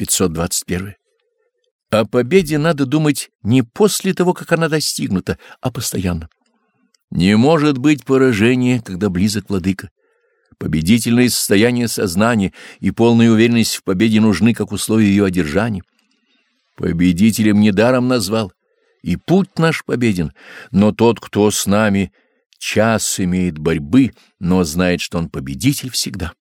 521. О победе надо думать не после того, как она достигнута, а постоянно. Не может быть поражения, когда близок владыка. Победительное состояние сознания и полная уверенность в победе нужны как условия ее одержания. Победителем недаром назвал, и путь наш победен, но тот, кто с нами, час имеет борьбы, но знает, что он победитель всегда.